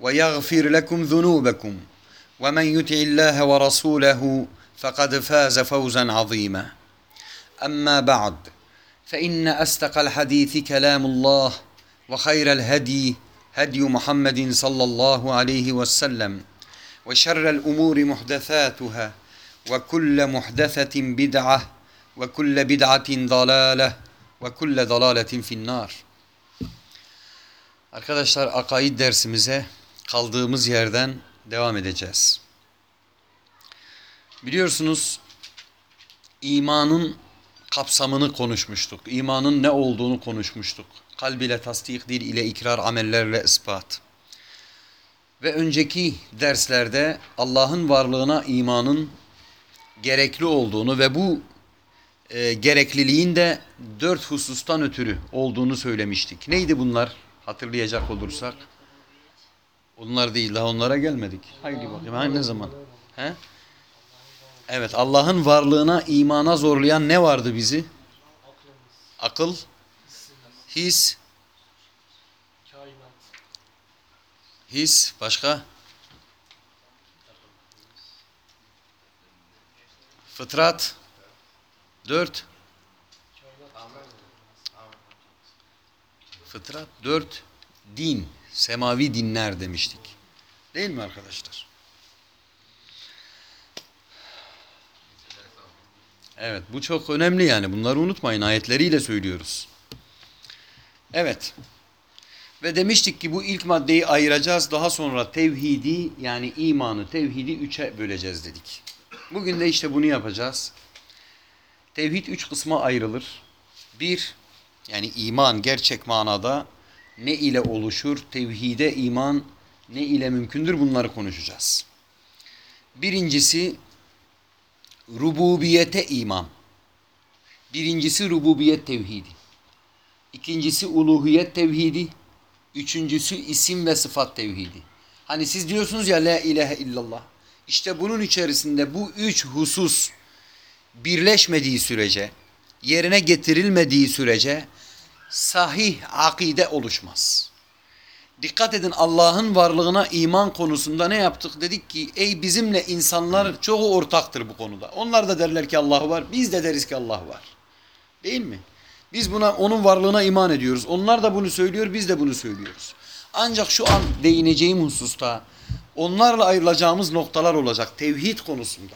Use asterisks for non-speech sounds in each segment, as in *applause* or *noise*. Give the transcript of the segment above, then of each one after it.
ويغفر لكم ذنوبكم. ومن يطع الله ورسوله فقد فاز فوزا عظيما. أما بعد فإن أصدق الحديث كلام الله وخير الهدي هدي محمد صلى الله عليه وسلم وشر الأمور محدثاتها وكل محدثة بدعة وكل بدعة ضلالة وكل ضلالة في النار. Arkadaşlar akaid dersimize kaldığımız yerden devam edeceğiz. Biliyorsunuz imanın kapsamını konuşmuştuk. İmanın ne olduğunu konuşmuştuk. Kalb ile tasdik, dil ile ikrar, amellerle ispat. Ve önceki derslerde Allah'ın varlığına imanın gerekli olduğunu ve bu e, gerekliliğin de dört husustan ötürü olduğunu söylemiştik. Neydi bunlar? Hatırlayacak olursak. Onlar değil, daha onlara gelmedik. Haydi bakayım, ha, ne zaman? He? Evet, Allah'ın varlığına, imana zorlayan ne vardı bizi? Akıl, his, his, başka? Fıtrat, dört. Fıtrat, dört. Din, semavi dinler demiştik. Değil mi arkadaşlar? Evet bu çok önemli yani bunları unutmayın ayetleriyle söylüyoruz. Evet. Ve demiştik ki bu ilk maddeyi ayıracağız daha sonra tevhidi yani imanı tevhidi üçe böleceğiz dedik. Bugün de işte bunu yapacağız. Tevhid üç kısma ayrılır. Bir yani iman gerçek manada ne ile oluşur? Tevhide iman ne ile mümkündür? Bunları konuşacağız. Birincisi rububiyete iman. Birincisi rububiyet tevhidi. İkincisi uluhiyet tevhidi. Üçüncüsü isim ve sıfat tevhidi. Hani siz diyorsunuz ya la ilahe illallah. İşte bunun içerisinde bu üç husus birleşmediği sürece, yerine getirilmediği sürece sahih akide oluşmaz. Dikkat edin Allah'ın varlığına iman konusunda ne yaptık? Dedik ki ey bizimle insanlar çoğu ortaktır bu konuda. Onlar da derler ki Allah var. Biz de deriz ki Allah var. Değil mi? Biz buna onun varlığına iman ediyoruz. Onlar da bunu söylüyor, biz de bunu söylüyoruz. Ancak şu an değineceğim hususta onlarla ayrılacağımız noktalar olacak tevhid konusunda.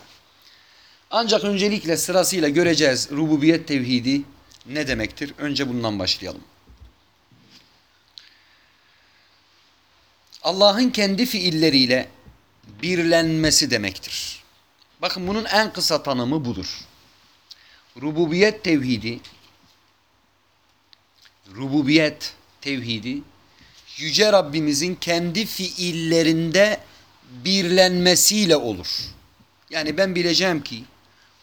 Ancak öncelikle sırasıyla göreceğiz rububiyet tevhidi ne demektir? Önce bundan başlayalım. Allah'ın kendi fiilleriyle birlenmesi demektir. Bakın bunun en kısa tanımı budur. Rububiyet tevhidi rububiyet tevhidi yüce Rabbimizin kendi fiillerinde birlenmesiyle olur. Yani ben bileceğim ki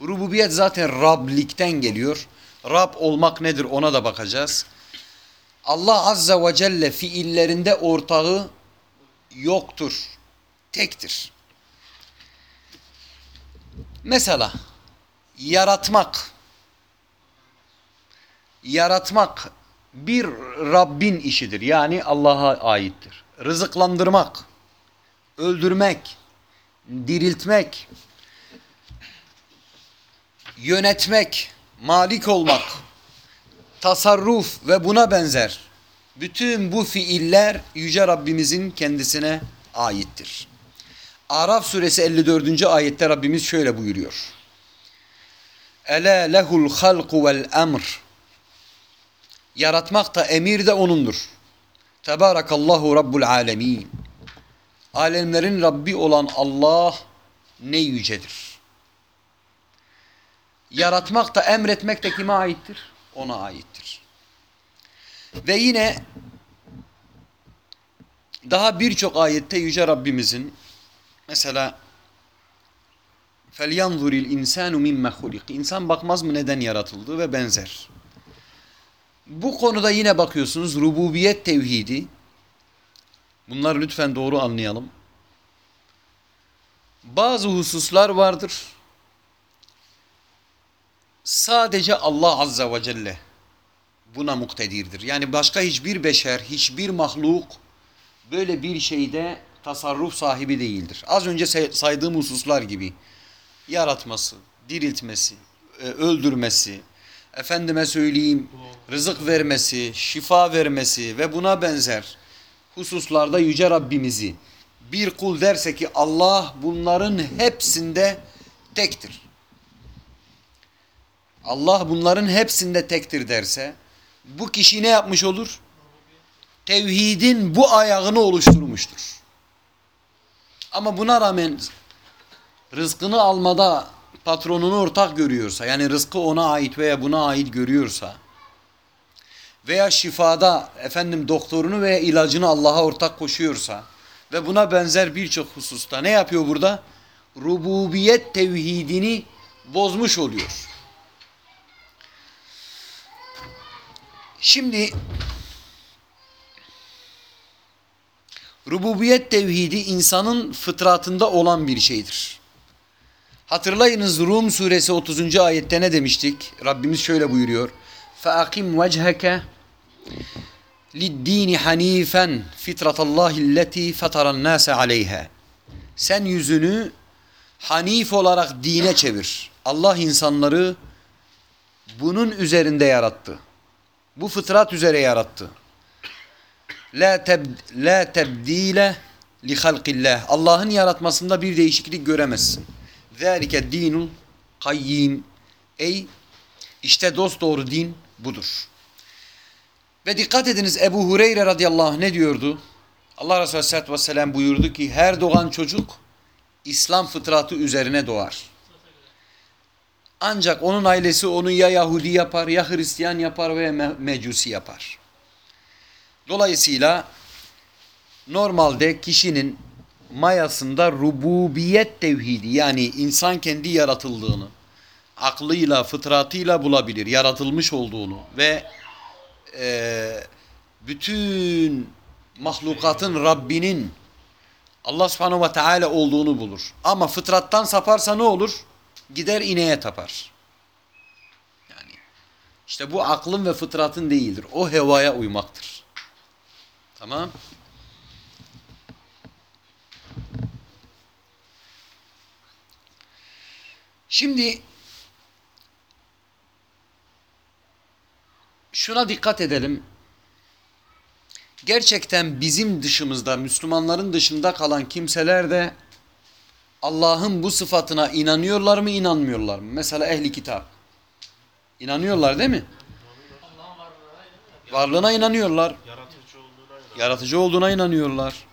rububiyet zaten Rablikten geliyor. Rab olmak nedir ona da bakacağız. Allah Azza ve Celle fiillerinde ortağı yoktur. Tektir. Mesela yaratmak. Yaratmak bir Rabbin işidir. Yani Allah'a aittir. Rızıklandırmak, öldürmek, diriltmek, yönetmek, malik olmak, tasarruf ve buna benzer bütün bu fiiller Yüce Rabbimizin kendisine ayettir. Araf suresi 54. ayette Rabbimiz şöyle buyuruyor. Ela lehul halku vel emr. Yaratmak da emir de O'nundur. Tebarakallahu Rabbul alemin. Alemlerin Rabbi olan Allah ne yücedir. Yaratmak da emretmek de kime aittir? Ona aittir. Ve yine daha birçok ayette Yüce Rabbimizin mesela فَلْيَنْظُرِ الْاِنْسَانُ مِمَّ خُلِقِ İnsan bakmaz mı neden yaratıldı ve benzer. Bu konuda yine bakıyorsunuz rububiyet tevhidi. Bunları lütfen doğru anlayalım. Bazı hususlar vardır. Sadece Allah Azza ve Celle buna muktedirdir. Yani başka hiçbir beşer, hiçbir mahluk böyle bir şeyde tasarruf sahibi değildir. Az önce saydığım hususlar gibi yaratması, diriltmesi, e, öldürmesi, efendime söyleyeyim rızık vermesi, şifa vermesi ve buna benzer hususlarda Yüce Rabbimizi bir kul derse ki Allah bunların hepsinde tektir. Allah bunların hepsinde tektir derse bu kişi ne yapmış olur? Tevhidin bu ayağını oluşturmuştur. Ama buna rağmen rızkını almada patronunu ortak görüyorsa yani rızkı ona ait veya buna ait görüyorsa veya şifada efendim doktorunu veya ilacını Allah'a ortak koşuyorsa ve buna benzer birçok hususta ne yapıyor burada? Rububiyet tevhidini bozmuş oluyor. Şimdi rububiyet tevhidi insanın fıtratında olan bir şeydir. Hatırlayınız Rum suresi 30. ayette ne demiştik? Rabbimiz şöyle buyuruyor. فَاَقِمْ وَجْهَكَ لِلدِّينِ حَن۪يفًا فِطْرَةَ اللّٰهِ الَّتِي فَتَرَ النَّاسَ عَلَيْهَا Sen yüzünü hanif olarak dine çevir. Allah insanları bunun üzerinde yarattı. Bu fıtrat üzere yarattı. La teb la tebdile li halqillah. Allah'ın yaratmasında bir değişiklik göremezsin. Zalike dinul kayyim. Ey işte dost doğru din budur. Ve dikkat ediniz Ebu Hureyre radıyallahu anh ne diyordu? Allah Resulü aleyhissalatü vesselam buyurdu ki her doğan çocuk İslam fıtratı üzerine doğar. Ancak onun ailesi onu ya Yahudi yapar ya Hristiyan yapar veya Mecusi yapar. Dolayısıyla normalde kişinin mayasında rububiyet tevhidi yani insan kendi yaratıldığını aklıyla, fıtratıyla bulabilir, yaratılmış olduğunu ve e, bütün mahlukatın Rabbinin Allah subhanahu ve teala olduğunu bulur. Ama fıtrattan saparsa ne olur? Gider ineğe tapar. Yani işte bu aklın ve fıtratın değildir. O hevaya uymaktır. Tamam. Şimdi şuna dikkat edelim. Gerçekten bizim dışımızda, Müslümanların dışında kalan kimseler de Allah'ın bu sıfatına inanıyorlar mı, inanmıyorlar mı? Mesela ehli kitap. İnanıyorlar değil mi? Varlığına inanıyorlar. Yaratıcı olduğuna inanıyorlar.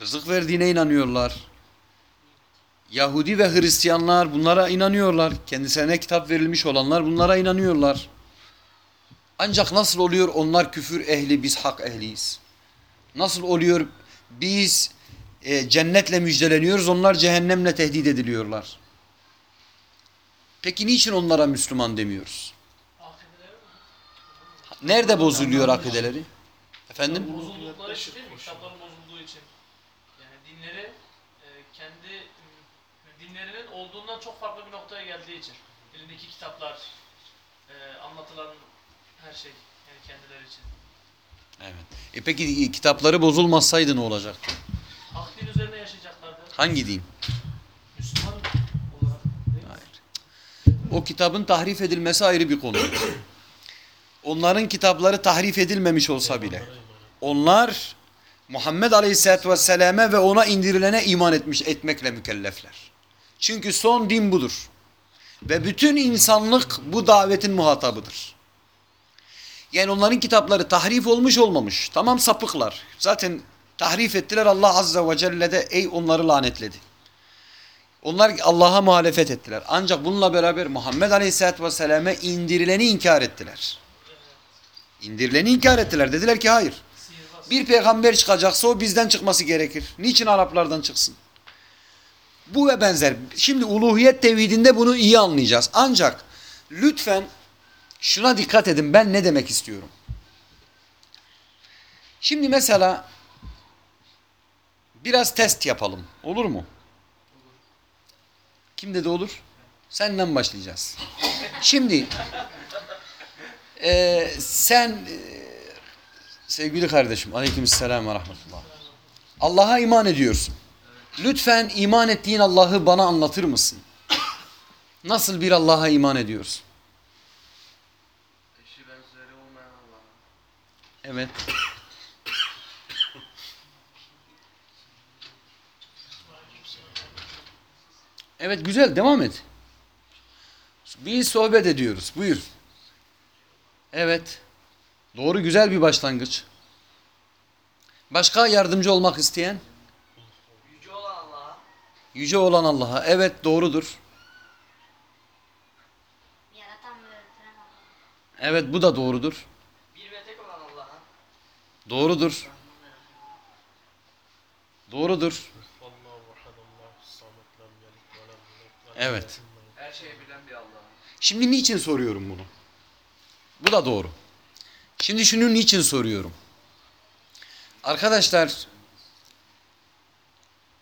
Rızık verdiğine inanıyorlar. Yahudi ve Hristiyanlar bunlara inanıyorlar. Kendisine kitap verilmiş olanlar bunlara inanıyorlar. Ancak nasıl oluyor onlar küfür ehli biz hak ehliyiz? Nasıl oluyor biz e, cennetle müjdeleniyoruz onlar cehennemle tehdit ediliyorlar? Peki niçin onlara Müslüman demiyoruz? Nerede bozuluyor akideleri? Efendim? bozuldukları için değil mi? Kitapların bozulduğu için. Yani dinleri e, kendi dinlerinin olduğundan çok farklı bir noktaya geldiği için. Elindeki kitaplar, e, anlatılan her şey yani kendileri için. Evet. E peki kitapları bozulmasaydı ne olacaktı? Hak din üzerine yaşayacaklardı. Hangi din? Müslüman olarak? Hayır. O kitabın tahrif edilmesi ayrı bir konu. Onların kitapları tahrif edilmemiş olsa bile onlar Muhammed Aleyhisselatü Vesselam'e ve ona indirilene iman etmiş etmekle mükellefler. Çünkü son din budur. Ve bütün insanlık bu davetin muhatabıdır. Yani onların kitapları tahrif olmuş olmamış. Tamam sapıklar. Zaten tahrif ettiler Allah Azze ve Celle de ey onları lanetledi. Onlar Allah'a muhalefet ettiler. Ancak bununla beraber Muhammed Aleyhisselatü Vesselam'e indirileni inkar ettiler. İndirileni inkar ettiler. Dediler ki hayır. Bir peygamber çıkacaksa o bizden çıkması gerekir. Niçin Araplardan çıksın? Bu ve benzer. Şimdi uluhiyet tevhidinde bunu iyi anlayacağız. Ancak lütfen şuna dikkat edin ben ne demek istiyorum. Şimdi mesela biraz test yapalım. Olur mu? Kim dedi olur? Senden başlayacağız. Şimdi eee, sen eee, sevgili kardeşim aleykümselam ve rahmetullah. Allah'a iman ediyorsun. Lütfen iman ettiğin Allah'ı bana anlatır mısın? Nasıl bir Allah'a iman ediyorsun? Eşi benzeri olmayan Allah. Evet. Evet güzel devam et. Bir sohbet ediyoruz. Buyur. Evet. Doğru güzel bir başlangıç. Başka yardımcı olmak isteyen? Yüce olan Allah'a, Yüce olan Allah'a. Evet doğrudur. Yaratan ve öğreten Allah. Evet bu da doğrudur. bir ve tek olan Allah'a, Doğrudur. Doğrudur. Evet. her şeyi bilen bir Allah'a. Şimdi niçin soruyorum bunu? Bu da doğru. Şimdi şunu niçin soruyorum? Arkadaşlar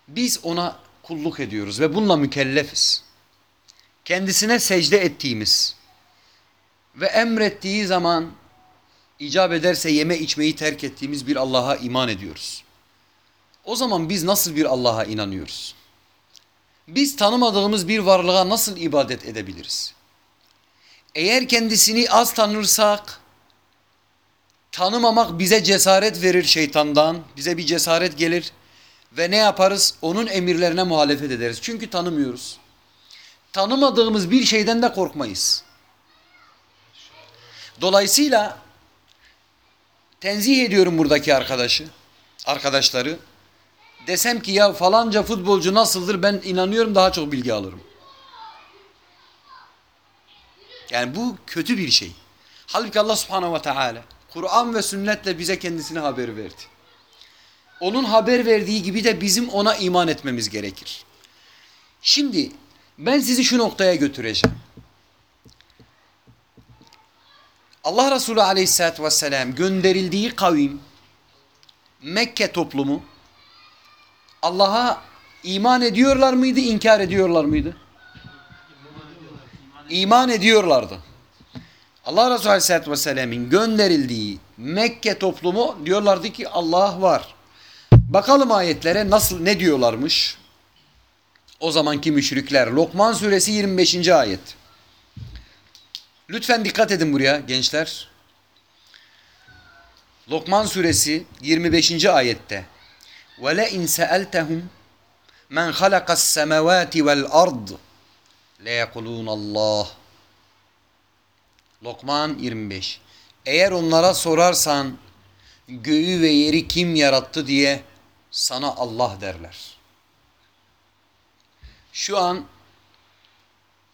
biz ona kulluk ediyoruz ve bununla mükellefiz. Kendisine secde ettiğimiz ve emrettiği zaman icap ederse yeme içmeyi terk ettiğimiz bir Allah'a iman ediyoruz. O zaman biz nasıl bir Allah'a inanıyoruz? Biz tanımadığımız bir varlığa nasıl ibadet edebiliriz? Eğer kendisini az tanırsak, tanımamak bize cesaret verir şeytandan, bize bir cesaret gelir ve ne yaparız? Onun emirlerine muhalefet ederiz. Çünkü tanımıyoruz. Tanımadığımız bir şeyden de korkmayız. Dolayısıyla tenzih ediyorum buradaki arkadaşı, arkadaşları. Desem ki ya falanca futbolcu nasıldır ben inanıyorum daha çok bilgi alırım. Yani bu kötü bir şey. Halbuki Allah subhanahu ve teala Kur'an ve sünnetle bize kendisine haber verdi. Onun haber verdiği gibi de bizim ona iman etmemiz gerekir. Şimdi ben sizi şu noktaya götüreceğim. Allah Resulü aleyhissalatü vesselam gönderildiği kavim Mekke toplumu Allah'a iman ediyorlar mıydı, inkar ediyorlar mıydı? İman ediyorlardı. Allah Resulü Aleyhisselatü Vesselam'ın gönderildiği Mekke toplumu diyorlardı ki Allah var. Bakalım ayetlere nasıl ne diyorlarmış? O zamanki müşrikler. Lokman suresi 25. ayet. Lütfen dikkat edin buraya gençler. Lokman suresi 25. ayette. وَلَئِنْ سَأَلْتَهُمْ مَنْ خَلَقَ السَّمَوَاتِ وَالْأَرْضِ لَيَقُلُونَ اللّٰهِ Lokman 25 Eğer onlara sorarsan göğü ve yeri kim yarattı diye sana Allah derler. Şu an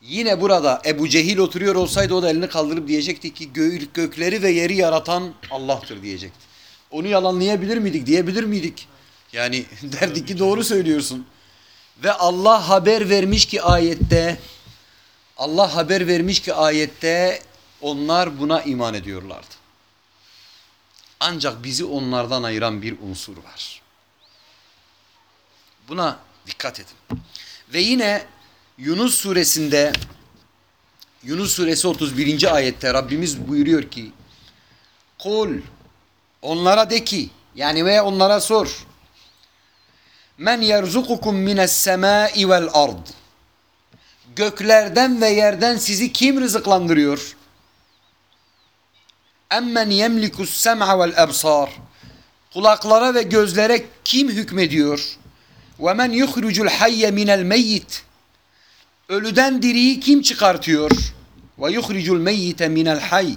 yine burada Ebu Cehil oturuyor olsaydı o da elini kaldırıp diyecekti ki gö gökleri ve yeri yaratan Allah'tır diyecekti. Onu yalanlayabilir miydik diyebilir miydik? Yani *laughs* derdik ki doğru söylüyorsun. Ve Allah haber vermiş ki ayette Allah haber vermiş ki ayette onlar buna iman ediyorlardı. Ancak bizi onlardan ayıran bir unsur var. Buna dikkat edin. Ve yine Yunus suresinde Yunus suresi 31. ayette Rabbimiz buyuruyor ki Kul onlara de ki yani ve onlara sor Men yerzukukum mines semai vel ard. Göklerden ve yerden sizi kim rızıklandırıyor? Emmen yemlikus sem'a vel ebsar. Kulaklara ve gözlere kim hükmediyor? Ve men yuhrucul hayye minel meyyit. Ölüden diriyi kim çıkartıyor? Ve yuhricul meyyite minel hay.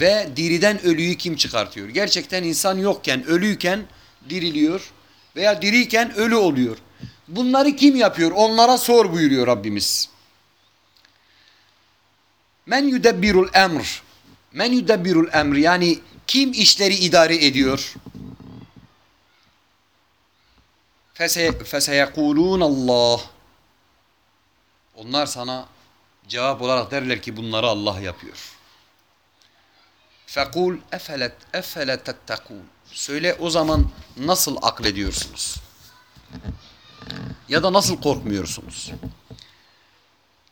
Ve diriden ölüyü kim çıkartıyor? Gerçekten insan yokken, ölüyken diriliyor veya diriyken ölü oluyor. Bunları kim yapıyor? Onlara sor buyuruyor Rabbimiz. Men yudebbirul emr. Men yudebbirul emr yani kim işleri idare ediyor? Fese, feseyekulun Allah. Onlar sana cevap olarak derler ki bunları Allah yapıyor. Fekul efelet efele tettekun. Söyle o zaman nasıl aklediyorsunuz? Ya da nasıl korkmuyorsunuz?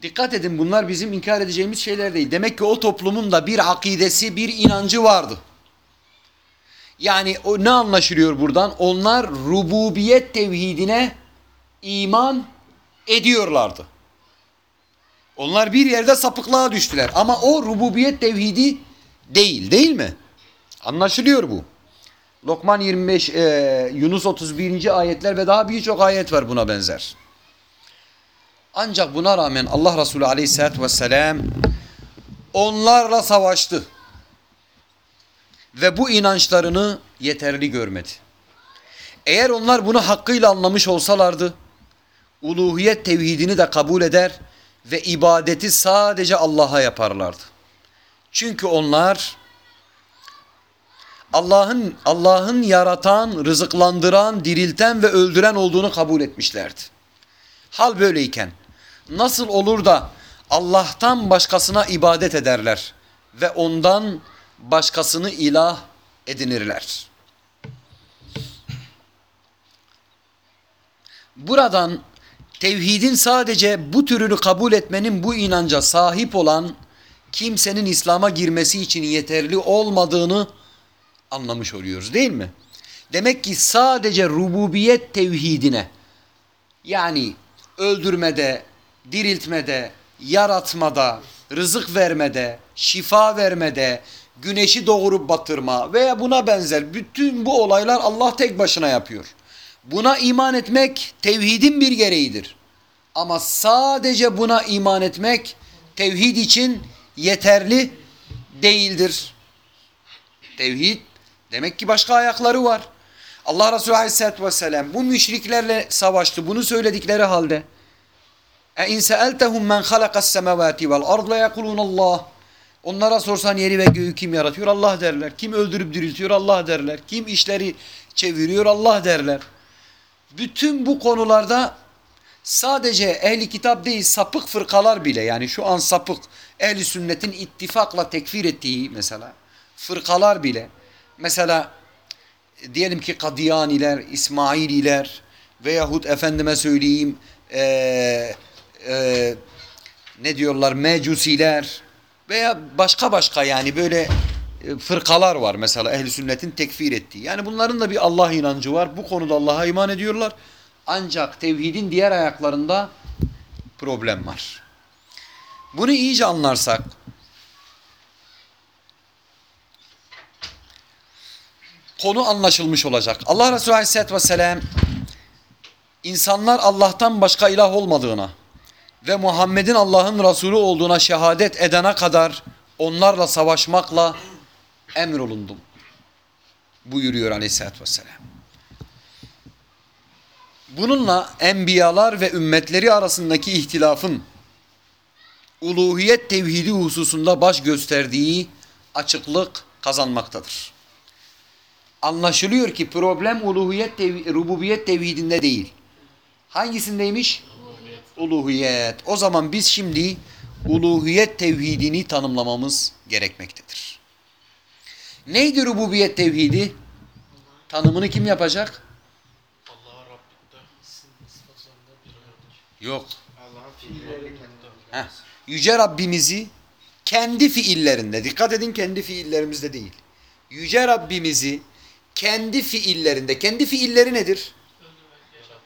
Dikkat edin bunlar bizim inkar edeceğimiz şeyler değil. Demek ki o toplumun da bir akidesi, bir inancı vardı. Yani o ne anlaşılıyor buradan? Onlar rububiyet tevhidine iman ediyorlardı. Onlar bir yerde sapıklığa düştüler. Ama o rububiyet tevhidi değil, değil mi? Anlaşılıyor bu. Lokman 25, e, Yunus 31. ayetler ve daha birçok ayet var buna benzer. Ancak buna rağmen Allah Resulü aleyhissalatü vesselam onlarla savaştı. Ve bu inançlarını yeterli görmedi. Eğer onlar bunu hakkıyla anlamış olsalardı, uluhiyet tevhidini de kabul eder ve ibadeti sadece Allah'a yaparlardı. Çünkü onlar Allah'ın Allah'ın yaratan, rızıklandıran, dirilten ve öldüren olduğunu kabul etmişlerdi. Hal böyleyken nasıl olur da Allah'tan başkasına ibadet ederler ve ondan başkasını ilah edinirler. Buradan tevhidin sadece bu türünü kabul etmenin bu inanca sahip olan kimsenin İslam'a girmesi için yeterli olmadığını anlamış oluyoruz değil mi? Demek ki sadece rububiyet tevhidine yani öldürmede, diriltmede, yaratmada, rızık vermede, şifa vermede, güneşi doğurup batırma veya buna benzer bütün bu olaylar Allah tek başına yapıyor. Buna iman etmek tevhidin bir gereğidir. Ama sadece buna iman etmek tevhid için yeterli değildir. Tevhid demek ki başka ayakları var. Allah Resulü Aleyhisselatü Vesselam bu müşriklerle savaştı. Bunu söyledikleri halde. Men halakas semavati vel ard le yekulun Allah. Onlara sorsan yeri ve göğü kim yaratıyor? Allah derler. Kim öldürüp diriltiyor? Allah derler. Kim işleri çeviriyor? Allah derler. Bütün bu konularda sadece ehli kitap değil sapık fırkalar bile yani şu an sapık ehli sünnetin ittifakla tekfir ettiği mesela fırkalar bile mesela diyelim ki Kadiyaniler, İsmaililer veyahut efendime söyleyeyim ee, ee, ne diyorlar mecusiler veya başka başka yani böyle e, fırkalar var mesela ehli sünnetin tekfir ettiği. Yani bunların da bir Allah inancı var. Bu konuda Allah'a iman ediyorlar. Ancak tevhidin diğer ayaklarında problem var. Bunu iyice anlarsak konu anlaşılmış olacak. Allah Resulü Aleyhisselatü Vesselam insanlar Allah'tan başka ilah olmadığına ve Muhammed'in Allah'ın Resulü olduğuna şehadet edene kadar onlarla savaşmakla emrolundum. Buyuruyor Aleyhisselatü Vesselam. Bununla enbiyalar ve ümmetleri arasındaki ihtilafın uluhiyet tevhidi hususunda baş gösterdiği açıklık kazanmaktadır. Anlaşılıyor ki problem uluhiyet tev rububiyet tevhidinde değil. Hangisindeymiş? Uluhiyet. O zaman biz şimdi uluhiyet tevhidini tanımlamamız gerekmektedir. Neydi rububiyet tevhidi? Tanımını kim yapacak? Yok. Heh. Yüce Rabbimizi kendi fiillerinde, dikkat edin kendi fiillerimizde değil. Yüce Rabbimizi kendi fiillerinde, kendi fiilleri nedir?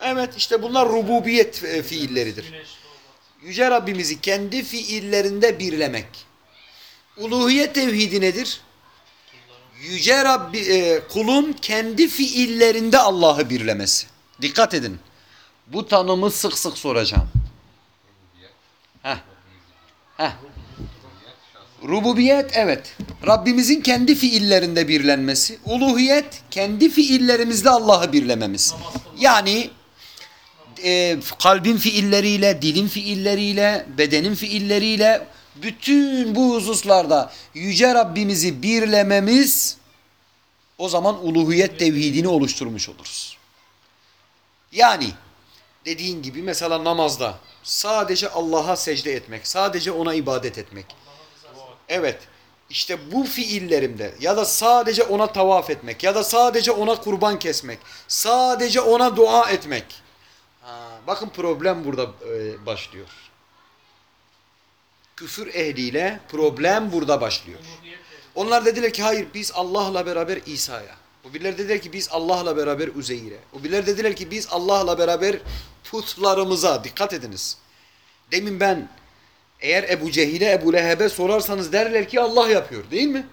Evet işte bunlar rububiyet e, fiilleridir. Yüce Rabbimizi kendi fiillerinde birlemek. Uluhiyet tevhidi nedir? Yüce Rabbi e, kulun kendi fiillerinde Allah'ı birlemesi. Dikkat edin. Bu tanımı sık sık soracağım. Heh. Heh. Rububiyet evet. Rabbimizin kendi fiillerinde birlenmesi. Uluhiyet kendi fiillerimizde Allah'ı birlememiz. Yani e, kalbin fiilleriyle, dilin fiilleriyle, bedenin fiilleriyle bütün bu hususlarda yüce Rabbimizi birlememiz o zaman uluhiyet tevhidini oluşturmuş oluruz. Yani dediğin gibi mesela namazda sadece Allah'a secde etmek, sadece ona ibadet etmek. Evet. İşte bu fiillerimde ya da sadece ona tavaf etmek ya da sadece ona kurban kesmek, sadece ona dua etmek. Ha, bakın problem burada e, başlıyor. Küfür ehliyle problem burada başlıyor. Onlar dediler ki hayır biz Allah'la beraber İsa'ya. O birileri dediler ki biz Allah'la beraber Uzeyr'e. O birileri dediler ki biz Allah'la beraber putlarımıza. Dikkat ediniz. Demin ben eğer Ebu Cehil'e Ebu Leheb'e sorarsanız derler ki Allah yapıyor değil mi?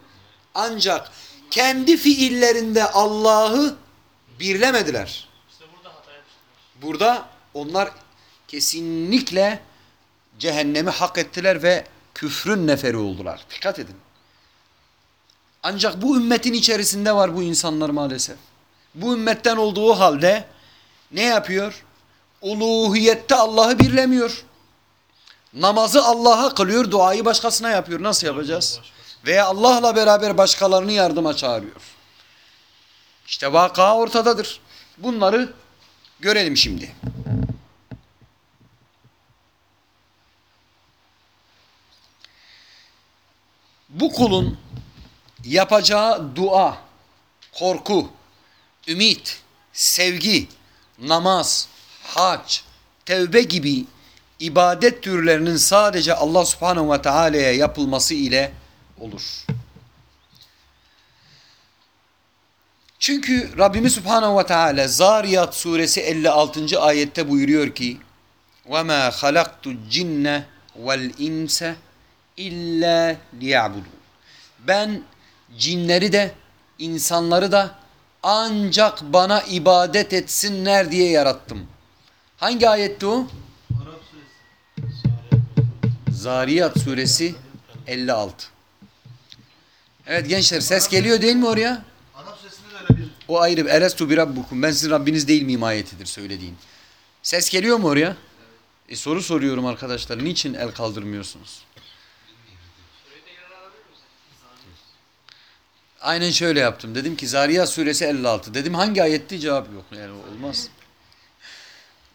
Ancak kendi fiillerinde Allah'ı birlemediler. İşte burada. Burada onlar kesinlikle cehennemi hak ettiler ve küfrün neferi oldular. Dikkat edin. Ancak bu ümmetin içerisinde var bu insanlar maalesef. Bu ümmetten olduğu halde ne yapıyor? Uluhiyette Allah'ı birlemiyor. Namazı Allah'a kılıyor, duayı başkasına yapıyor. Nasıl yapacağız? Veya Allah'la beraber başkalarını yardıma çağırıyor. İşte vaka ortadadır. Bunları görelim şimdi. Bu kulun yapacağı dua, korku, ümit, sevgi, namaz, hac, tevbe gibi ibadet türlerinin sadece Allah subhanehu ve teala'ya yapılması ile olur. Çünkü Rabbimiz Subhanahu ve Teala Zariyat suresi 56. ayette buyuruyor ki وَمَا خَلَقْتُ الْجِنَّ وَالْاِنْسَ اِلَّا لِيَعْبُدُونَ Ben cinleri de insanları da ancak bana ibadet etsinler diye yarattım. Hangi ayetti o? Zariyat suresi 56. Evet gençler ses geliyor değil mi oraya? Arap sesinde de öyle bir O ayrı. Erestu bir rabbukum. Ben sizin Rabbiniz değil miyim ayetidir söylediğin. Ses geliyor mu oraya? E soru soruyorum arkadaşlar. Niçin el kaldırmıyorsunuz? Aynen şöyle yaptım. Dedim ki Zariyat suresi 56. Dedim hangi ayetti? Cevap yok. Yani olmaz.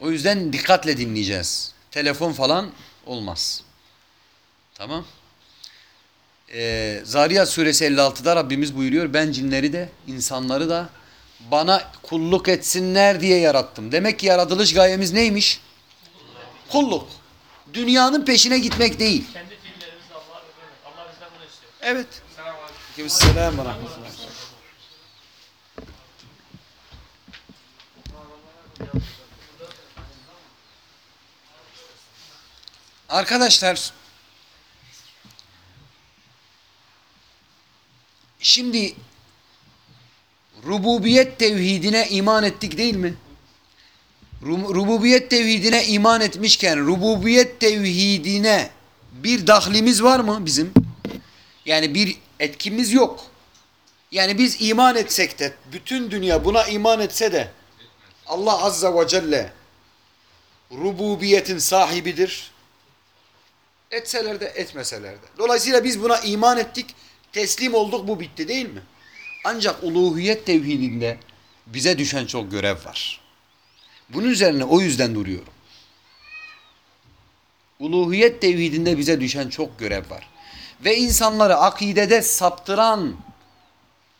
O yüzden dikkatle dinleyeceğiz. Telefon falan olmaz. Tamam. Ee, Zariyat suresi 56'da Rabbimiz buyuruyor. Ben cinleri de insanları da bana kulluk etsinler diye yarattım. Demek ki yaratılış gayemiz neymiş? Kulluk. Dünyanın peşine gitmek değil. Kendi fiillerimizle Allah'a. Allah bizden bunu istiyor. Evet. Selamünaleyküm. Selam ve rahmetullah. Arkadaşlar şimdi rububiyet tevhidine iman ettik değil mi? Ru- Rububiyet tevhidine iman etmişken rububiyet tevhidine bir dahlimiz var mı bizim? Yani bir etkimiz yok. Yani biz iman etsek de bütün dünya buna iman etse de Allah Azza ve Celle rububiyetin sahibidir. Etseler de etmeseler de. Dolayısıyla biz buna iman ettik, teslim olduk bu bitti değil mi? Ancak uluhiyet tevhidinde bize düşen çok görev var. Bunun üzerine o yüzden duruyorum. Uluhiyet tevhidinde bize düşen çok görev var. Ve insanları akidede saptıran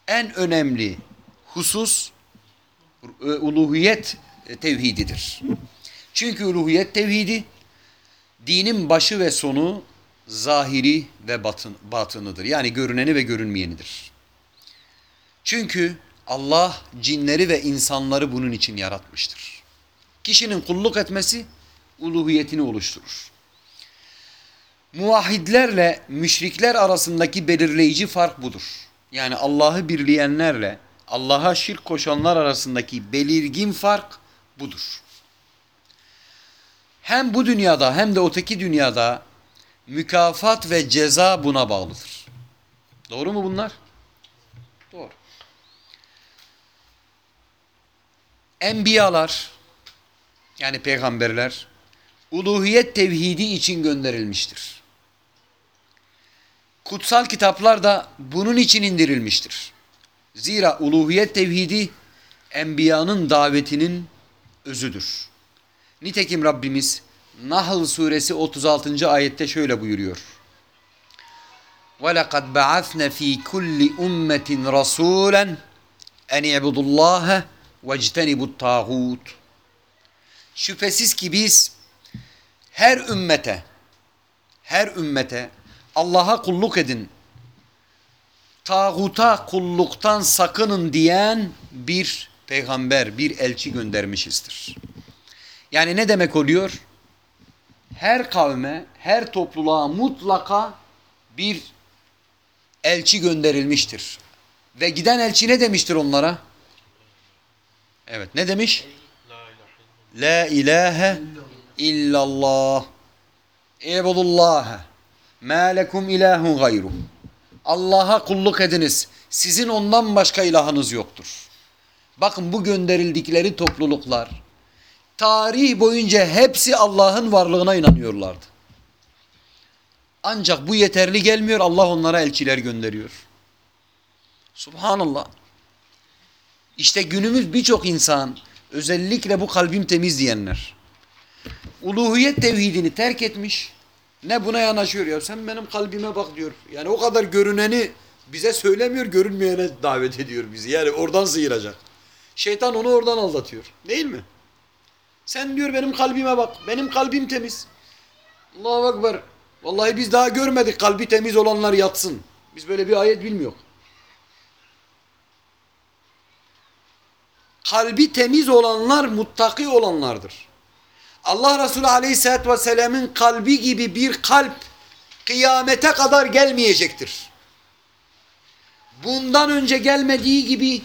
en önemli husus e, uluhiyet tevhididir. Çünkü uluhiyet tevhidi dinin başı ve sonu zahiri ve batın, batınıdır. Yani görüneni ve görünmeyenidir. Çünkü Allah cinleri ve insanları bunun için yaratmıştır. Kişinin kulluk etmesi uluhiyetini oluşturur. Muvahhidlerle müşrikler arasındaki belirleyici fark budur. yani Allah'ı birleyenlerle Allah'a şirk koşanlar arasındaki belirgin fark budur. Hem bu dünyada hem de öteki dünyada mükafat ve ceza buna bağlıdır. Doğru mu bunlar? Doğru. Enbiyalar yani peygamberler uluhiyet tevhidi için gönderilmiştir. Kutsal kitaplar da bunun için indirilmiştir. Zira uluhiyet tevhidi enbiyanın davetinin özüdür. Nitekim Rabbimiz Nahl suresi 36. ayette şöyle buyuruyor. وَلَقَدْ بَعَثْنَ ف۪ي كُلِّ اُمَّةٍ رَسُولًا اَنْ اِعْبُدُ اللّٰهَ وَاجْتَنِبُ الطَّاغُوتِ Şüphesiz ki biz her ümmete, her ümmete Allah'a kulluk edin, tağuta kulluktan sakının diyen bir peygamber, bir elçi göndermişizdir. Yani ne demek oluyor? Her kavme, her topluluğa mutlaka bir elçi gönderilmiştir. Ve giden elçi ne demiştir onlara? Evet ne demiş? La ilahe illallah. İbudullah. Ma lekum ilahun gayru. Allah'a kulluk ediniz. Sizin ondan başka ilahınız yoktur. Bakın bu gönderildikleri topluluklar tarih boyunca hepsi Allah'ın varlığına inanıyorlardı. Ancak bu yeterli gelmiyor. Allah onlara elçiler gönderiyor. Subhanallah. İşte günümüz birçok insan özellikle bu kalbim temiz diyenler uluhiyet tevhidini terk etmiş ne buna yanaşıyor ya sen benim kalbime bak diyor. Yani o kadar görüneni bize söylemiyor görünmeyene davet ediyor bizi. Yani oradan sıyıracak. Şeytan onu oradan aldatıyor. Değil mi? Sen diyor benim kalbime bak. Benim kalbim temiz. Allahu Ekber. Vallahi biz daha görmedik kalbi temiz olanlar yatsın. Biz böyle bir ayet bilmiyor. Kalbi temiz olanlar muttaki olanlardır. Allah Resulü Aleyhisselatü Vesselam'ın kalbi gibi bir kalp kıyamete kadar gelmeyecektir. Bundan önce gelmediği gibi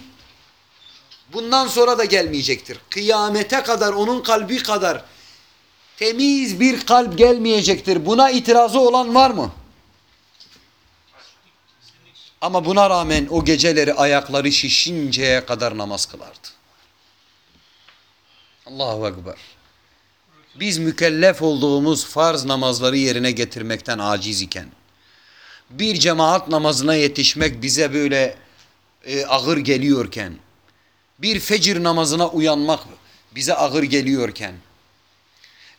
bundan sonra da gelmeyecektir. Kıyamete kadar onun kalbi kadar temiz bir kalp gelmeyecektir. Buna itirazı olan var mı? Ama buna rağmen o geceleri ayakları şişinceye kadar namaz kılardı. Allahu Ekber. Biz mükellef olduğumuz farz namazları yerine getirmekten aciz iken, bir cemaat namazına yetişmek bize böyle e, ağır geliyorken, bir fecir namazına uyanmak bize ağır geliyorken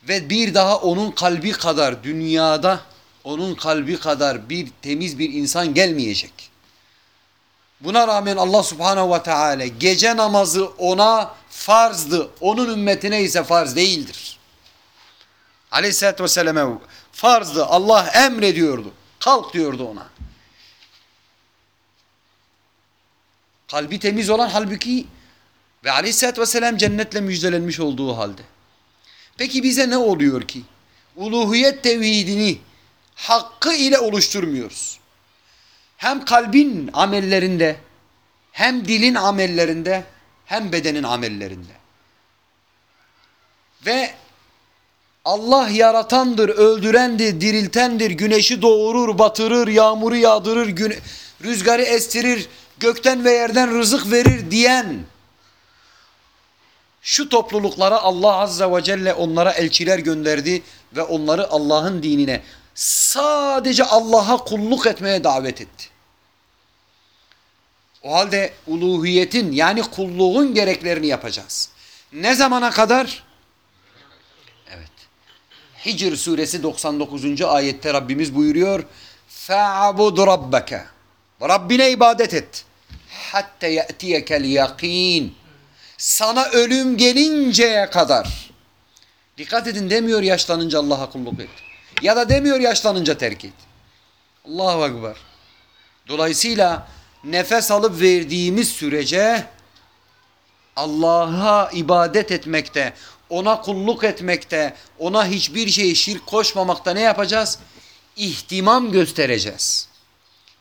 ve bir daha onun kalbi kadar dünyada onun kalbi kadar bir temiz bir insan gelmeyecek. Buna rağmen Allah subhanehu ve teala gece namazı ona farzdı. Onun ümmetine ise farz değildir. Aleyhisselatü vesselam'e farzdı. Allah emrediyordu. Kalk diyordu ona. Kalbi temiz olan halbuki ve aleyhissalatü vesselam cennetle müjdelenmiş olduğu halde. Peki bize ne oluyor ki? Uluhiyet tevhidini hakkı ile oluşturmuyoruz. Hem kalbin amellerinde, hem dilin amellerinde, hem bedenin amellerinde. Ve Allah yaratandır, öldürendir, diriltendir, güneşi doğurur, batırır, yağmuru yağdırır, rüzgarı estirir, gökten ve yerden rızık verir diyen şu topluluklara Allah Azze ve Celle onlara elçiler gönderdi ve onları Allah'ın dinine sadece Allah'a kulluk etmeye davet etti. O halde uluhiyetin yani kulluğun gereklerini yapacağız. Ne zamana kadar? Evet. Hicr suresi 99. ayette Rabbimiz buyuruyor. فَعَبُدْ رَبَّكَ Rabbine ibadet et. Hatta ye'tiyekel yakin. sana ölüm gelinceye kadar. Dikkat edin demiyor yaşlanınca Allah'a kulluk et. Ya da demiyor yaşlanınca terk et. Allahu Ekber. Dolayısıyla nefes alıp verdiğimiz sürece Allah'a ibadet etmekte, ona kulluk etmekte, ona hiçbir şeyi şirk koşmamakta ne yapacağız? İhtimam göstereceğiz.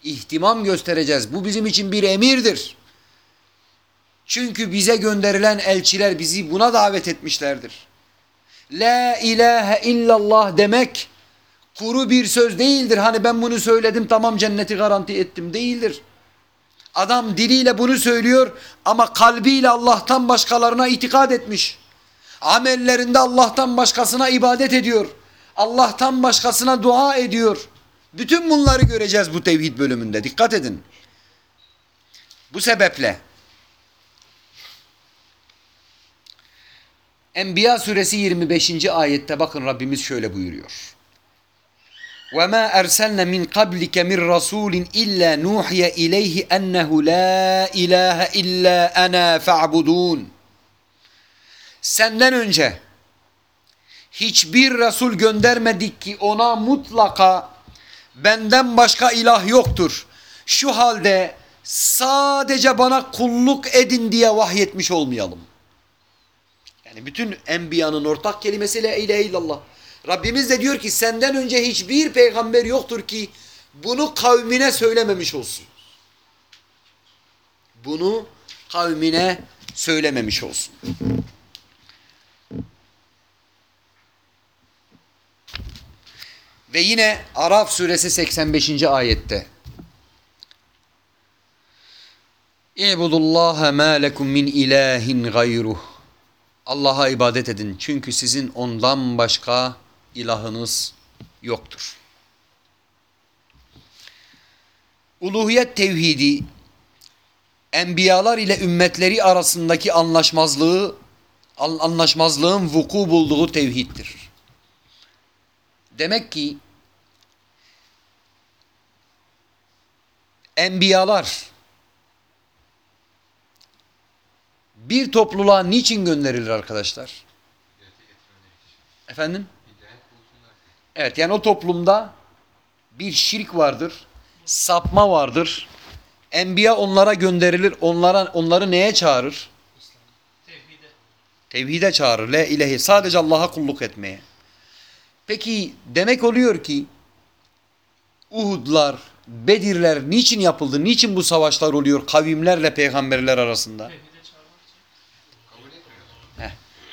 ihtimam göstereceğiz. Bu bizim için bir emirdir. Çünkü bize gönderilen elçiler bizi buna davet etmişlerdir. La ilahe illallah demek kuru bir söz değildir. Hani ben bunu söyledim tamam cenneti garanti ettim değildir. Adam diliyle bunu söylüyor ama kalbiyle Allah'tan başkalarına itikad etmiş. Amellerinde Allah'tan başkasına ibadet ediyor. Allah'tan başkasına dua ediyor. Bütün bunları göreceğiz bu tevhid bölümünde. Dikkat edin. Bu sebeple Enbiya suresi 25. ayette bakın Rabbimiz şöyle buyuruyor. وَمَا أَرْسَلْنَ مِنْ قَبْلِكَ مِنْ رَسُولٍ إِلَّا نُوحِيَ إِلَيْهِ أَنَّهُ لَا إِلَٰهَ إِلَّا أَنَا فَاعْبُدُونَ Senden önce hiçbir Resul göndermedik ki ona mutlaka benden başka ilah yoktur. Şu halde sadece bana kulluk edin diye vahyetmiş olmayalım. Yani bütün enbiyanın ortak kelimesi la ilahe illallah. Rabbimiz de diyor ki senden önce hiçbir peygamber yoktur ki bunu kavmine söylememiş olsun. Bunu kavmine söylememiş olsun. Ve yine Araf suresi 85. ayette İbudullaha ma lekum min ilahin gayruh Allah'a ibadet edin çünkü sizin ondan başka ilahınız yoktur. Uluhiyet tevhidi enbiyalar ile ümmetleri arasındaki anlaşmazlığı anlaşmazlığın vuku bulduğu tevhiddir. Demek ki enbiyalar bir topluluğa niçin gönderilir arkadaşlar? Efendim? Evet yani o toplumda bir şirk vardır, sapma vardır. Enbiya onlara gönderilir. Onlara onları neye çağırır? Tevhide. Çağırır. La ilahe sadece Allah'a kulluk etmeye. Peki demek oluyor ki Uhudlar, Bedirler niçin yapıldı? Niçin bu savaşlar oluyor kavimlerle peygamberler arasında? Tevhide.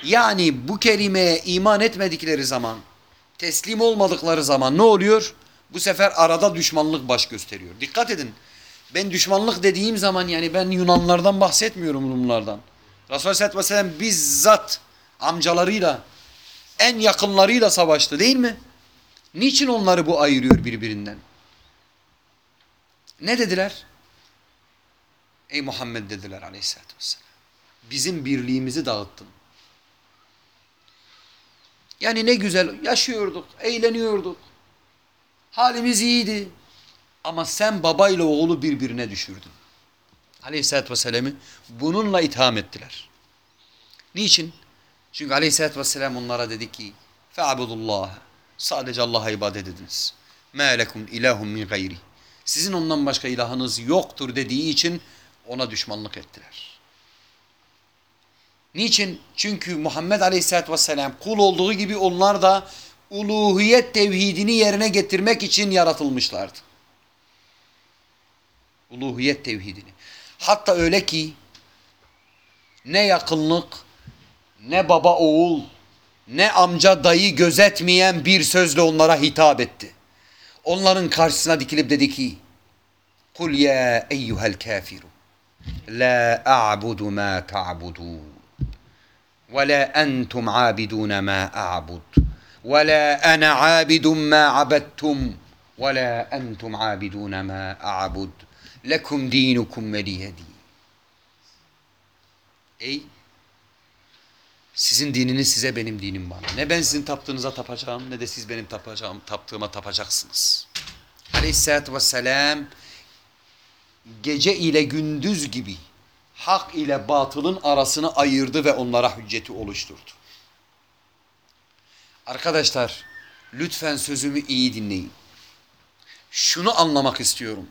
Yani bu kelimeye iman etmedikleri zaman, teslim olmadıkları zaman ne oluyor? Bu sefer arada düşmanlık baş gösteriyor. Dikkat edin. Ben düşmanlık dediğim zaman yani ben Yunanlardan bahsetmiyorum Rumlardan. Resulullah Aleyhisselatü Vesselam bizzat amcalarıyla, en yakınlarıyla savaştı değil mi? Niçin onları bu ayırıyor birbirinden? Ne dediler? Ey Muhammed dediler Aleyhisselatü Vesselam. Bizim birliğimizi dağıttın. Yani ne güzel yaşıyorduk, eğleniyorduk. Halimiz iyiydi. Ama sen babayla oğlu birbirine düşürdün. Aleyhisselatü Vesselam'ı bununla itham ettiler. Niçin? Çünkü Aleyhisselatü Vesselam onlara dedi ki فَعَبُدُ Sadece Allah'a ibadet ediniz. مَا لَكُمْ اِلَٰهُمْ مِنْ غَيْرِ Sizin ondan başka ilahınız yoktur dediği için ona düşmanlık ettiler. Niçin? Çünkü Muhammed Aleyhisselatü Vesselam kul olduğu gibi onlar da uluhiyet tevhidini yerine getirmek için yaratılmışlardı. Uluhiyet tevhidini. Hatta öyle ki ne yakınlık, ne baba oğul, ne amca dayı gözetmeyen bir sözle onlara hitap etti. Onların karşısına dikilip dedi ki Kul ya eyyuhel kafiru la a'budu ma ta'budun entum abidun ma a'bud ve la ana abidun ma abettum ve la entum abidun ma a'bud lekum dinukum veliyedi Ey sizin dininiz size benim dinim bana. Ne ben sizin taptığınıza tapacağım ne de siz benim tapacağım, taptığıma tapacaksınız. Aleyhisselatü vesselam gece ile gündüz gibi hak ile batılın arasını ayırdı ve onlara hücceti oluşturdu. Arkadaşlar lütfen sözümü iyi dinleyin. Şunu anlamak istiyorum.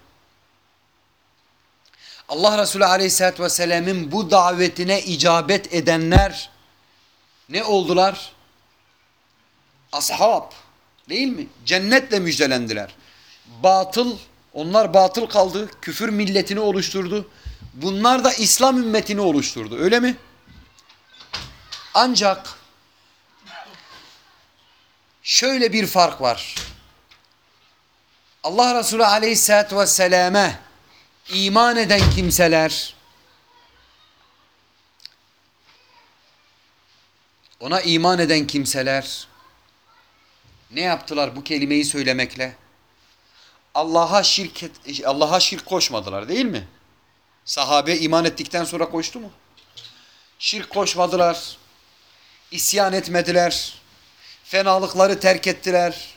Allah Resulü Aleyhisselatü Vesselam'ın bu davetine icabet edenler ne oldular? Ashab değil mi? Cennetle müjdelendiler. Batıl Onlar batıl kaldı. Küfür milletini oluşturdu. Bunlar da İslam ümmetini oluşturdu. Öyle mi? Ancak şöyle bir fark var. Allah Resulü aleyhissalatü vesselam'e iman eden kimseler ona iman eden kimseler ne yaptılar bu kelimeyi söylemekle? Allah'a şirk et- Allah'a şirk koşmadılar değil mi? Sahabe iman ettikten sonra koştu mu? Şirk koşmadılar. İsyan etmediler. Fenalıkları terk ettiler.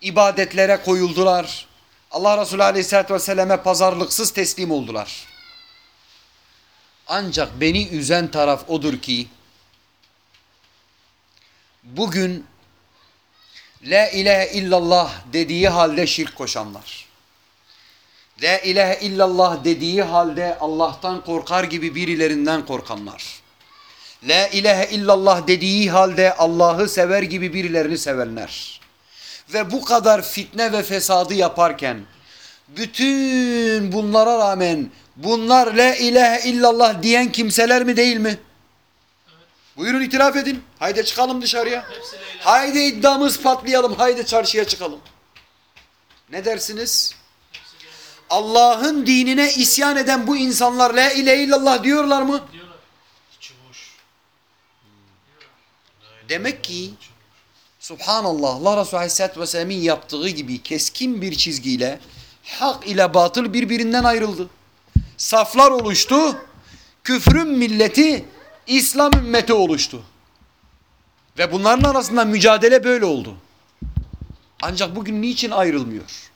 İbadetlere koyuldular. Allah Resulü Aleyhisselatü Vesselam'e pazarlıksız teslim oldular. Ancak beni üzen taraf odur ki bugün La ilahe illallah dediği halde şirk koşanlar. La ilahe illallah dediği halde Allah'tan korkar gibi birilerinden korkanlar. La ilahe illallah dediği halde Allah'ı sever gibi birilerini sevenler. Ve bu kadar fitne ve fesadı yaparken bütün bunlara rağmen bunlar la ilahe illallah diyen kimseler mi değil mi? Buyurun itiraf edin. Haydi çıkalım dışarıya. Haydi iddiamız patlayalım. Haydi çarşıya çıkalım. Ne dersiniz? Allah'ın dinine isyan eden bu insanlar la ilahe illallah diyorlar mı? Diyorlar. İçi boş. Demek ki Subhanallah Allah Resulü Aleyhisselatü Vesselam'ın yaptığı gibi keskin bir çizgiyle hak ile batıl birbirinden ayrıldı. Saflar oluştu. Küfrün milleti İslam ümmeti oluştu. Ve bunların arasında mücadele böyle oldu. Ancak bugün niçin ayrılmıyor?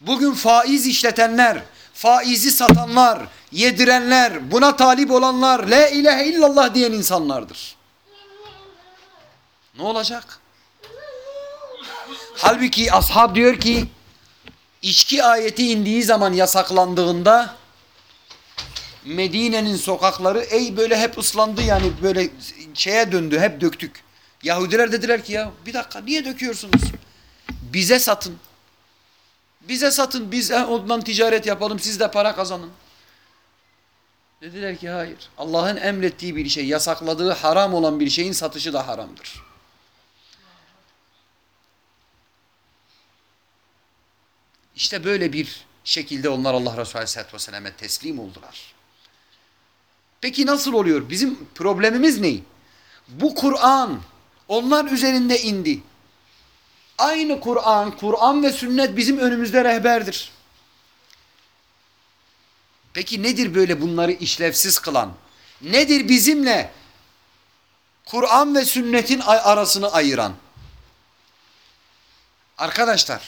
Bugün faiz işletenler, faizi satanlar, yedirenler, buna talip olanlar, la ilahe illallah diyen insanlardır. Ne olacak? Halbuki ashab diyor ki içki ayeti indiği zaman yasaklandığında Medine'nin sokakları ey böyle hep ıslandı yani böyle şeye döndü hep döktük. Yahudiler dediler ki ya bir dakika niye döküyorsunuz? Bize satın. Bize satın biz ondan ticaret yapalım siz de para kazanın. Dediler ki hayır. Allah'ın emrettiği bir şey, yasakladığı haram olan bir şeyin satışı da haramdır. İşte böyle bir şekilde onlar Allah Resulü Aleyhisselatü Vesselam'e teslim oldular. Peki nasıl oluyor? Bizim problemimiz ne? Bu Kur'an onlar üzerinde indi. Aynı Kur'an, Kur'an ve sünnet bizim önümüzde rehberdir. Peki nedir böyle bunları işlevsiz kılan? Nedir bizimle Kur'an ve sünnetin arasını ayıran? Arkadaşlar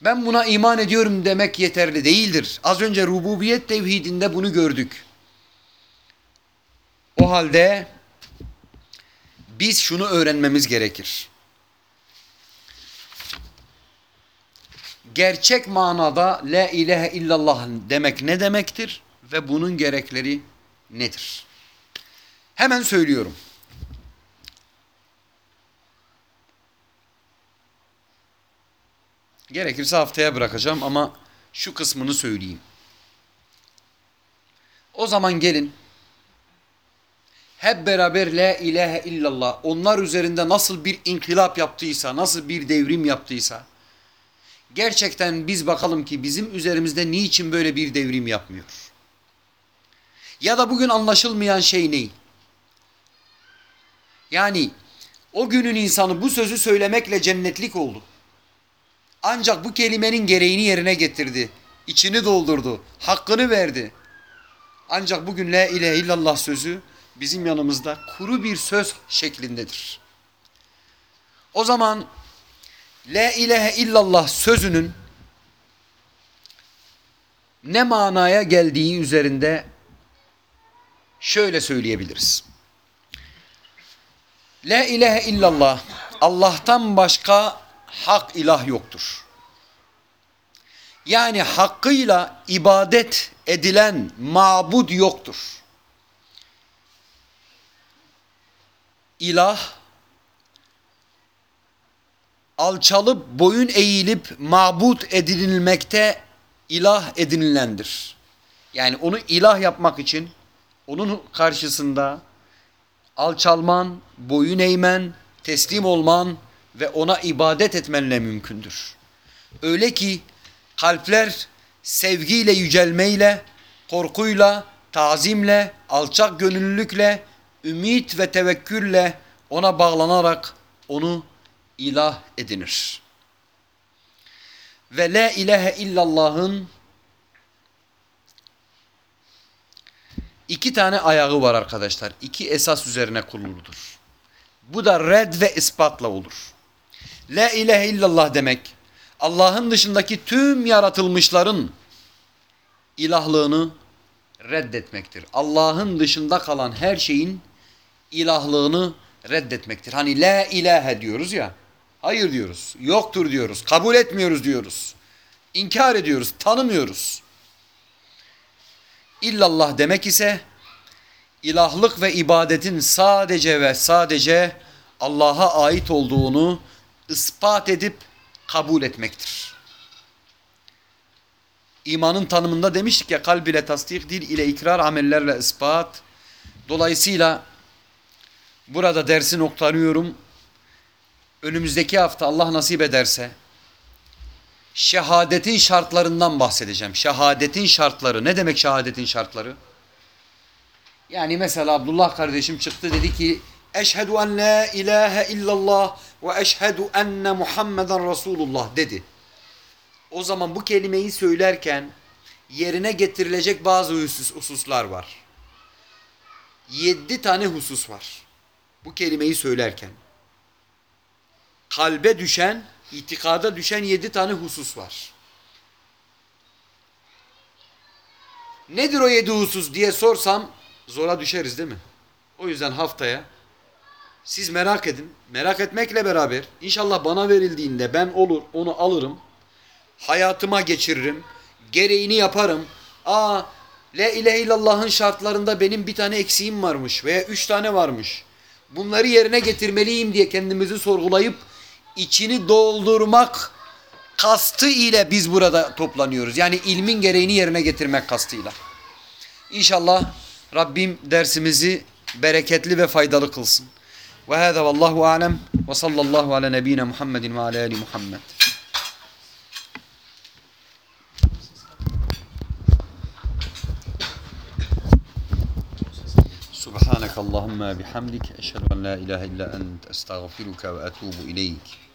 ben buna iman ediyorum demek yeterli değildir. Az önce rububiyet tevhidinde bunu gördük. O halde biz şunu öğrenmemiz gerekir. Gerçek manada la ilahe illallah demek ne demektir ve bunun gerekleri nedir? Hemen söylüyorum. Gerekirse haftaya bırakacağım ama şu kısmını söyleyeyim. O zaman gelin hep beraber la ilahe illallah onlar üzerinde nasıl bir inkılap yaptıysa, nasıl bir devrim yaptıysa gerçekten biz bakalım ki bizim üzerimizde niçin böyle bir devrim yapmıyor? Ya da bugün anlaşılmayan şey ne? Yani o günün insanı bu sözü söylemekle cennetlik oldu. Ancak bu kelimenin gereğini yerine getirdi. İçini doldurdu. Hakkını verdi. Ancak bugün la ilahe illallah sözü bizim yanımızda kuru bir söz şeklindedir. O zaman la ilahe illallah sözünün ne manaya geldiği üzerinde şöyle söyleyebiliriz. La ilahe illallah Allah'tan başka hak ilah yoktur. Yani hakkıyla ibadet edilen mabud yoktur. İlah alçalıp boyun eğilip mabut edinilmekte ilah edinilendir. Yani onu ilah yapmak için onun karşısında alçalman, boyun eğmen, teslim olman ve ona ibadet etmenle mümkündür. Öyle ki kalpler sevgiyle yücelmeyle, korkuyla, tazimle, alçak gönüllülükle, ümit ve tevekkülle ona bağlanarak onu ilah edinir. Ve la ilahe illallah'ın iki tane ayağı var arkadaşlar. İki esas üzerine kuruludur. Bu da red ve ispatla olur. La ilahe illallah demek Allah'ın dışındaki tüm yaratılmışların ilahlığını reddetmektir. Allah'ın dışında kalan her şeyin ilahlığını reddetmektir. Hani la ilahe diyoruz ya. Hayır diyoruz. Yoktur diyoruz. Kabul etmiyoruz diyoruz. İnkar ediyoruz. Tanımıyoruz. İllallah demek ise ilahlık ve ibadetin sadece ve sadece Allah'a ait olduğunu ispat edip kabul etmektir. İmanın tanımında demiştik ya kalb ile tasdik, dil ile ikrar, amellerle ispat. Dolayısıyla burada dersi noktalıyorum. Önümüzdeki hafta Allah nasip ederse şehadetin şartlarından bahsedeceğim. Şehadetin şartları. Ne demek şehadetin şartları? Yani mesela Abdullah kardeşim çıktı dedi ki Eşhedü en la ilahe illallah ve eşhedü enne Muhammeden Resulullah dedi. O zaman bu kelimeyi söylerken yerine getirilecek bazı husus, hususlar var. Yedi tane husus var. Bu kelimeyi söylerken. Kalbe düşen, itikada düşen yedi tane husus var. Nedir o yedi husus diye sorsam zora düşeriz değil mi? O yüzden haftaya siz merak edin. Merak etmekle beraber inşallah bana verildiğinde ben olur onu alırım. Hayatıma geçiririm. Gereğini yaparım. Aa La ilahe illallah'ın şartlarında benim bir tane eksiğim varmış veya üç tane varmış. Bunları yerine getirmeliyim diye kendimizi sorgulayıp içini doldurmak kastı ile biz burada toplanıyoruz. Yani ilmin gereğini yerine getirmek kastıyla. İnşallah Rabbim dersimizi bereketli ve faydalı kılsın. Ve hâzâ vallahu alem ve sallallahu ala nebine Muhammedin ve ala ali Muhammed. Subhanakallahumma bihamdik. Eşhedü en la ilahe illa ent. Estağfiruka ve etubu ileyk.